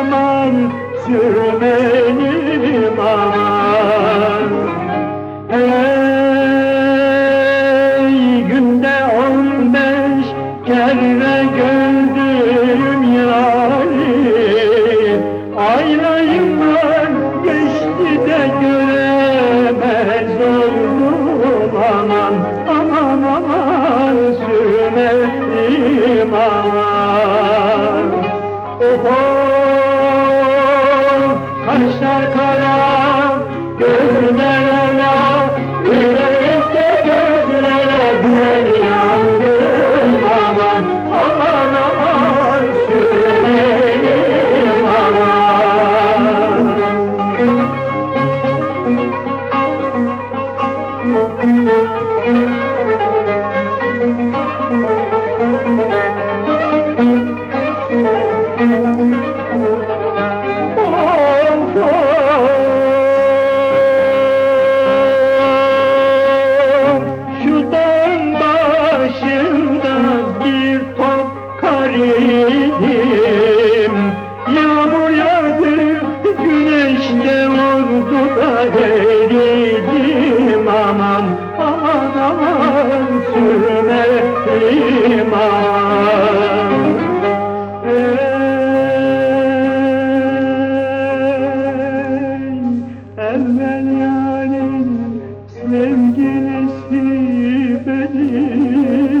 aman sürmenim aman. Ey günde on beş kere gördüm yari Aylayımlar geçti de göremez oldum. Aman aman aman sürmedim aman Remember muridim Yağmur yağdı güneşte vurdu da eridim Aman aman aman sürmedim aman. Ey evvel yarim sevgilisi benim.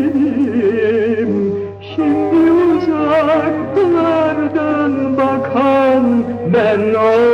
ben o